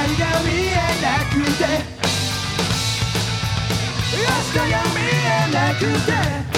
来が見えなくて明日が見えなくて。